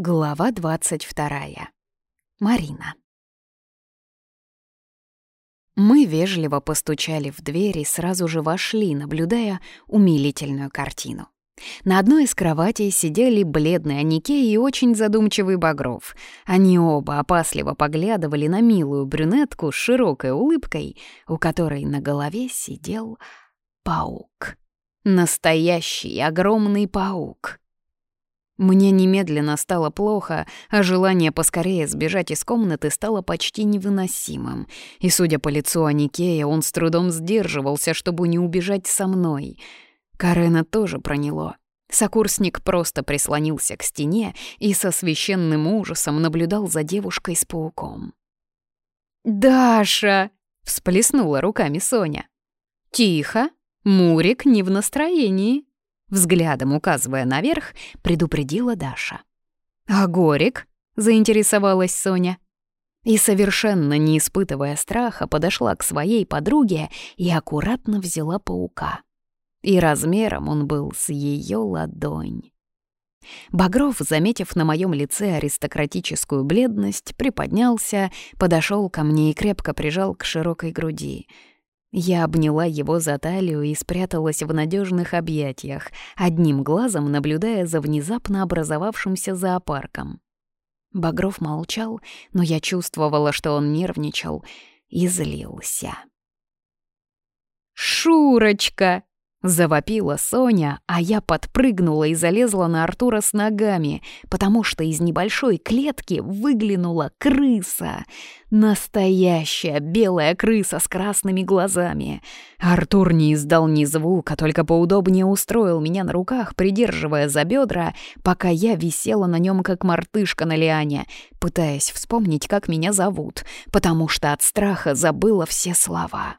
Глава двадцать вторая. Марина. Мы вежливо постучали в дверь и сразу же вошли, наблюдая умилительную картину. На одной из кроватей сидели бледный Анике и очень задумчивый Багров. Они оба опасливо поглядывали на милую брюнетку с широкой улыбкой, у которой на голове сидел паук. Настоящий огромный паук. Мне немедленно стало плохо, а желание поскорее сбежать из комнаты стало почти невыносимым. И, судя по лицу Аникея, он с трудом сдерживался, чтобы не убежать со мной. Карена тоже проняло. Сокурсник просто прислонился к стене и со священным ужасом наблюдал за девушкой с пауком. «Даша!» — всплеснула руками Соня. «Тихо, Мурик не в настроении», Взглядом указывая наверх, предупредила Даша. «А Горик?» — заинтересовалась Соня. И, совершенно не испытывая страха, подошла к своей подруге и аккуратно взяла паука. И размером он был с ее ладонь. Багров, заметив на моем лице аристократическую бледность, приподнялся, подошел ко мне и крепко прижал к широкой груди — я обняла его за талию и спряталась в надежных объятиях, одним глазом наблюдая за внезапно образовавшимся зоопарком. Багров молчал, но я чувствовала, что он нервничал и злился. «Шурочка!» Завопила Соня, а я подпрыгнула и залезла на Артура с ногами, потому что из небольшой клетки выглянула крыса. Настоящая белая крыса с красными глазами. Артур не издал ни звука, только поудобнее устроил меня на руках, придерживая за бедра, пока я висела на нем как мартышка на лиане, пытаясь вспомнить, как меня зовут, потому что от страха забыла все слова.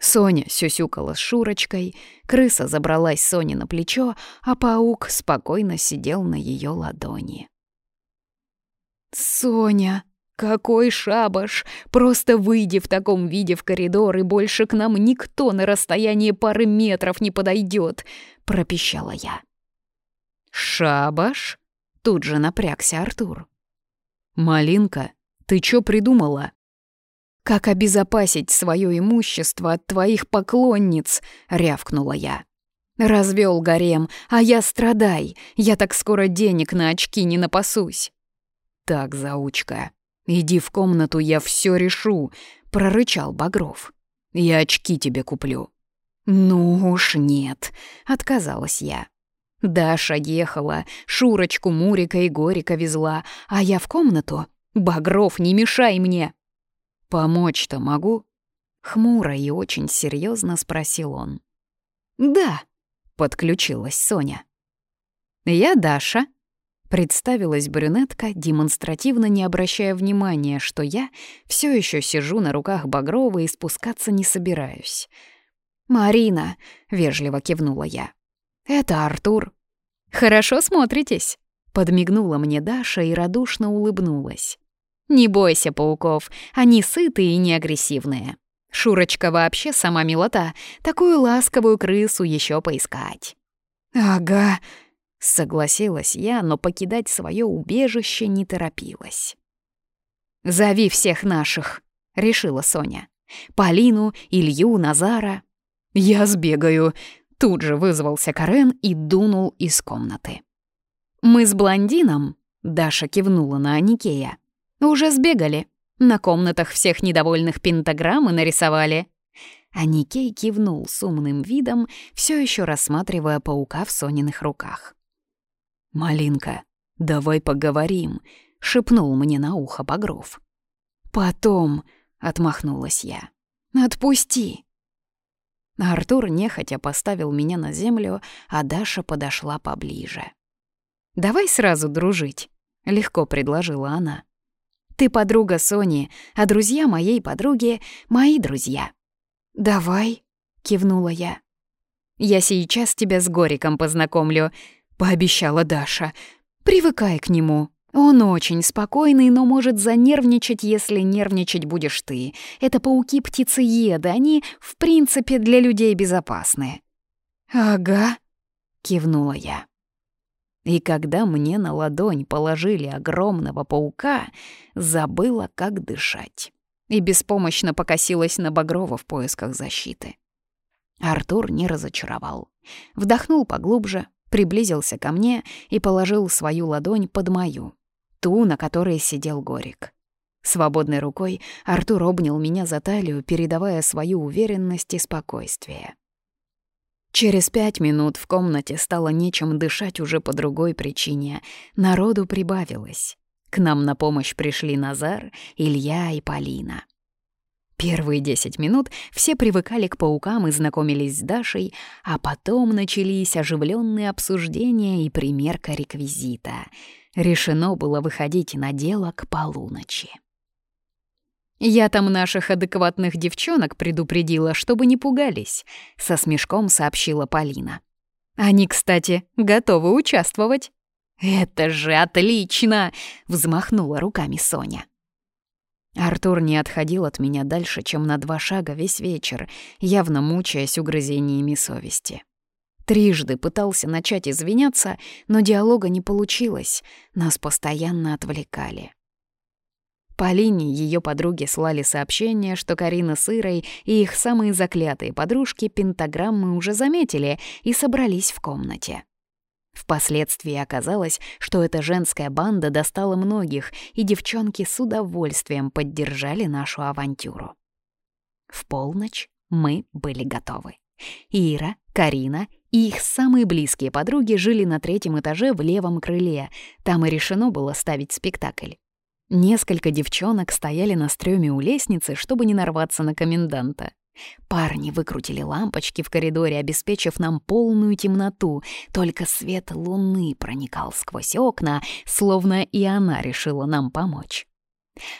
Соня сюсюкала с Шурочкой, крыса забралась Соне на плечо, а паук спокойно сидел на ее ладони. «Соня, какой шабаш! Просто выйди в таком виде в коридор, и больше к нам никто на расстоянии пары метров не подойдет!» — пропищала я. «Шабаш?» — тут же напрягся Артур. «Малинка, ты чё придумала?» «Как обезопасить свое имущество от твоих поклонниц?» — рявкнула я. «Развел гарем, а я страдай, я так скоро денег на очки не напасусь». «Так, заучка, иди в комнату, я все решу», — прорычал Багров. «Я очки тебе куплю». «Ну уж нет», — отказалась я. Даша ехала, Шурочку, Мурика и Горика везла, а я в комнату. «Багров, не мешай мне!» «Помочь-то могу?» Хмуро и очень серьезно спросил он. «Да», — подключилась Соня. «Я Даша», — представилась брюнетка, демонстративно не обращая внимания, что я все еще сижу на руках Багрова и спускаться не собираюсь. «Марина», — вежливо кивнула я. «Это Артур». «Хорошо смотритесь», — подмигнула мне Даша и радушно улыбнулась. Не бойся пауков, они сытые и неагрессивные. Шурочка вообще сама милота, такую ласковую крысу еще поискать. «Ага», — согласилась я, но покидать свое убежище не торопилась. «Зови всех наших», — решила Соня. «Полину, Илью, Назара». «Я сбегаю», — тут же вызвался Карен и дунул из комнаты. «Мы с блондином», — Даша кивнула на Аникея, уже сбегали. На комнатах всех недовольных пентаграммы нарисовали. А Никей кивнул с умным видом, все еще рассматривая паука в Сониных руках. «Малинка, давай поговорим», — шепнул мне на ухо Багров. «Потом», — отмахнулась я. «Отпусти». Артур нехотя поставил меня на землю, а Даша подошла поближе. «Давай сразу дружить», — легко предложила она. Ты подруга Сони, а друзья моей подруги — мои друзья». «Давай», — кивнула я. «Я сейчас тебя с Гориком познакомлю», — пообещала Даша. «Привыкай к нему. Он очень спокойный, но может занервничать, если нервничать будешь ты. Это пауки-птицееды, они, в принципе, для людей безопасны». «Ага», — кивнула я. И когда мне на ладонь положили огромного паука, забыла, как дышать. И беспомощно покосилась на Багрова в поисках защиты. Артур не разочаровал. Вдохнул поглубже, приблизился ко мне и положил свою ладонь под мою, ту, на которой сидел Горик. Свободной рукой Артур обнял меня за талию, передавая свою уверенность и спокойствие. Через пять минут в комнате стало нечем дышать уже по другой причине. Народу прибавилось. К нам на помощь пришли Назар, Илья и Полина. Первые десять минут все привыкали к паукам и знакомились с Дашей, а потом начались оживленные обсуждения и примерка реквизита. Решено было выходить на дело к полуночи. «Я там наших адекватных девчонок предупредила, чтобы не пугались», — со смешком сообщила Полина. «Они, кстати, готовы участвовать». «Это же отлично!» — взмахнула руками Соня. Артур не отходил от меня дальше, чем на два шага весь вечер, явно мучаясь угрызениями совести. Трижды пытался начать извиняться, но диалога не получилось, нас постоянно отвлекали. Полине ее подруги слали сообщение, что Карина с Ирой и их самые заклятые подружки пентаграммы уже заметили и собрались в комнате. Впоследствии оказалось, что эта женская банда достала многих, и девчонки с удовольствием поддержали нашу авантюру. В полночь мы были готовы. Ира, Карина и их самые близкие подруги жили на третьем этаже в левом крыле. Там и решено было ставить спектакль. Несколько девчонок стояли на стрёме у лестницы, чтобы не нарваться на коменданта. Парни выкрутили лампочки в коридоре, обеспечив нам полную темноту. Только свет луны проникал сквозь окна, словно и она решила нам помочь.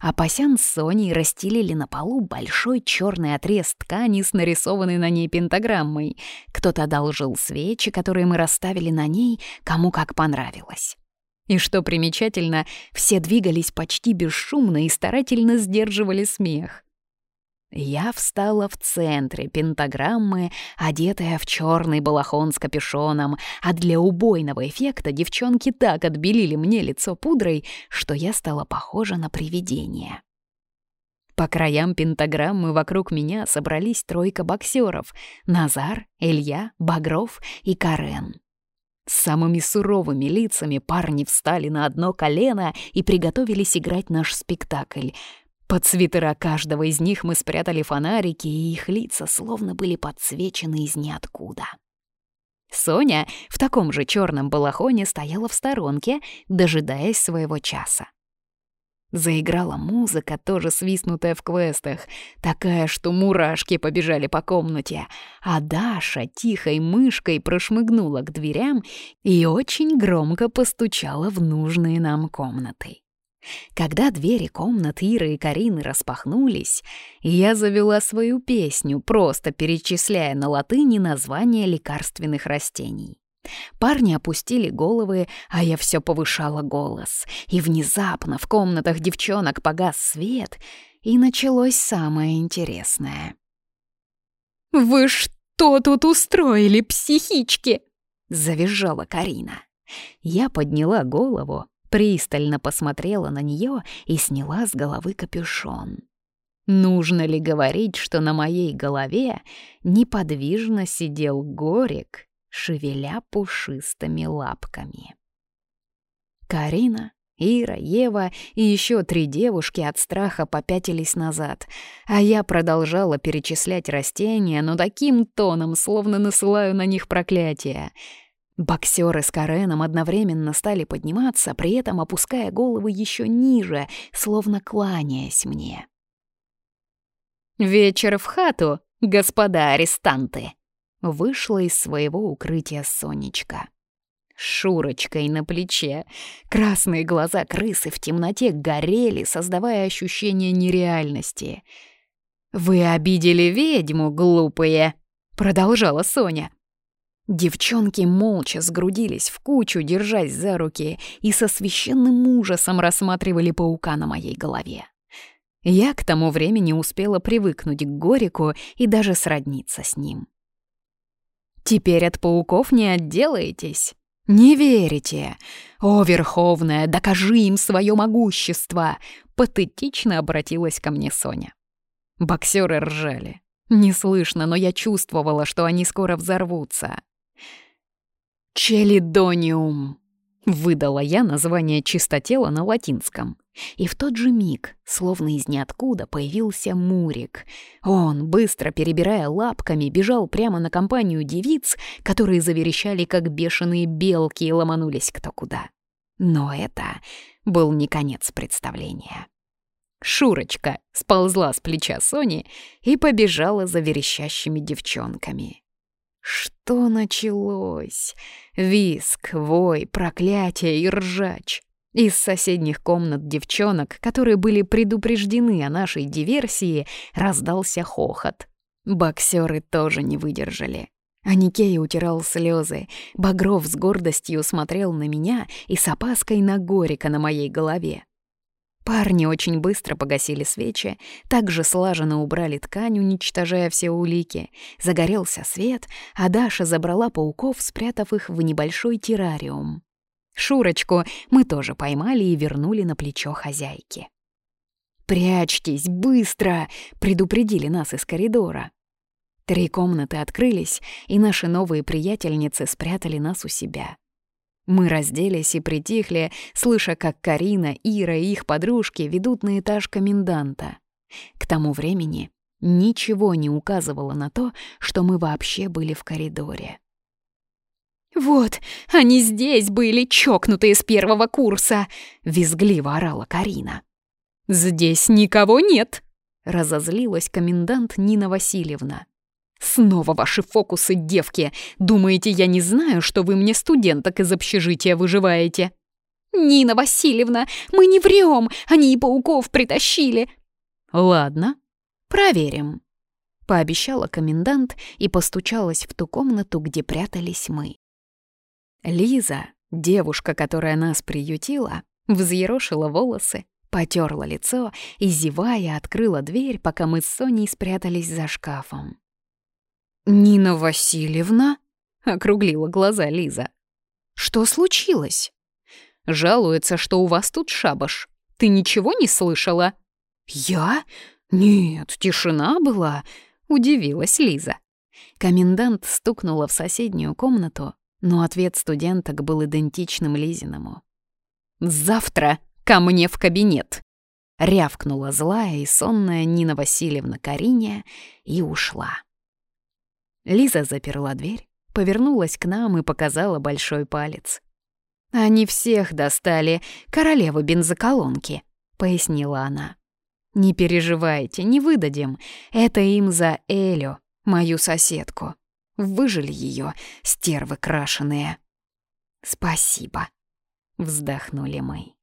А Пасян с Соней расстелили на полу большой черный отрез ткани с нарисованной на ней пентаграммой. Кто-то одолжил свечи, которые мы расставили на ней, кому как понравилось. И что примечательно, все двигались почти бесшумно и старательно сдерживали смех. Я встала в центре пентаграммы, одетая в черный балахон с капюшоном, а для убойного эффекта девчонки так отбелили мне лицо пудрой, что я стала похожа на привидение. По краям пентаграммы вокруг меня собрались тройка боксеров — Назар, Илья, Багров и Карен. С самыми суровыми лицами парни встали на одно колено и приготовились играть наш спектакль — под свитера каждого из них мы спрятали фонарики, и их лица словно были подсвечены из ниоткуда. Соня в таком же черном балахоне стояла в сторонке, дожидаясь своего часа. Заиграла музыка, тоже свистнутая в квестах, такая, что мурашки побежали по комнате, а Даша тихой мышкой прошмыгнула к дверям и очень громко постучала в нужные нам комнаты. Когда двери комнат Иры и Карины распахнулись, я завела свою песню, просто перечисляя на латыни названия лекарственных растений. Парни опустили головы, а я все повышала голос. И внезапно в комнатах девчонок погас свет, и началось самое интересное. «Вы что тут устроили, психички?» — завизжала Карина. Я подняла голову, пристально посмотрела на нее и сняла с головы капюшон. Нужно ли говорить, что на моей голове неподвижно сидел Горик, шевеля пушистыми лапками? Карина, Ира, Ева и еще три девушки от страха попятились назад, а я продолжала перечислять растения, но таким тоном, словно насылаю на них проклятие — Боксеры с Кареном одновременно стали подниматься, при этом опуская головы еще ниже, словно кланяясь мне. «Вечер в хату, господа арестанты!» Вышла из своего укрытия Сонечка. Шурочкой на плече. Красные глаза крысы в темноте горели, создавая ощущение нереальности. «Вы обидели ведьму, глупые!» — продолжала Соня. Девчонки молча сгрудились в кучу, держась за руки, и со священным ужасом рассматривали паука на моей голове. Я к тому времени успела привыкнуть к Горику и даже сродниться с ним. «Теперь от пауков не отделаетесь», «Не верите? О, Верховная, докажи им свое могущество!» Патетично обратилась ко мне Соня. Боксеры ржали. Не слышно, но я чувствовала, что они скоро взорвутся. «Челидониум!» — выдала я название чистотела на латинском. И в тот же миг, словно из ниоткуда, появился Мурик. Он, быстро перебирая лапками, бежал прямо на компанию девиц, которые заверещали, как бешеные белки, и ломанулись кто куда. Но это был не конец представления. Шурочка сползла с плеча Сони и побежала за верещащими девчонками. Что началось? Виск, вой, проклятие и ржач. Из соседних комнат девчонок, которые были предупреждены о нашей диверсии, раздался хохот. Боксеры тоже не выдержали. Аникей утирал слезы, Багров с гордостью смотрел на меня и с опаской на Горика на моей голове. Парни очень быстро погасили свечи, также слаженно убрали ткань, уничтожая все улики. Загорелся свет, а Даша забрала пауков, спрятав их в небольшой террариум. Шурочку мы тоже поймали и вернули на плечо хозяйки. «Прячьтесь, быстро!» — предупредили нас из коридора. Три комнаты открылись, и наши новые приятельницы спрятали нас у себя. Мы разделись и притихли, слыша, как Карина, Ира и их подружки ведут на этаж коменданта. К тому времени ничего не указывало на то, что мы вообще были в коридоре. «Вот, они здесь были, чокнутые с первого курса!» — визгливо орала Карина. «Здесь никого нет!» — разозлилась комендант Нина Васильевна. «Снова ваши фокусы, девки! Думаете, я не знаю, что вы мне студенток из общежития выживаете?» «Нина Васильевна, мы не врем, они и пауков притащили!» «Ладно, проверим», — пообещала комендант и постучалась в ту комнату, где прятались мы. Лиза, девушка, которая нас приютила, взъерошила волосы, потерла лицо и, зевая, открыла дверь, пока мы с Соней спрятались за шкафом. «Нина Васильевна?» — округлила глаза Лиза. «Что случилось?» «Жалуется, что у вас тут шабаш. Ты ничего не слышала?» «Я? Нет, тишина была», — удивилась Лиза. Комендант стукнула в соседнюю комнату, но ответ студенток был идентичным Лизиному. «Завтра ко мне в кабинет!» Рявкнула злая и сонная Нина Васильевна Кариния и ушла. Лиза заперла дверь, повернулась к нам и показала большой палец. «Они всех достали, королевы бензоколонки», — пояснила она. «Не переживайте, не выдадим. Это им за Элю, мою соседку. Выжили ее, стервы крашеные». «Спасибо», — вздохнули мы.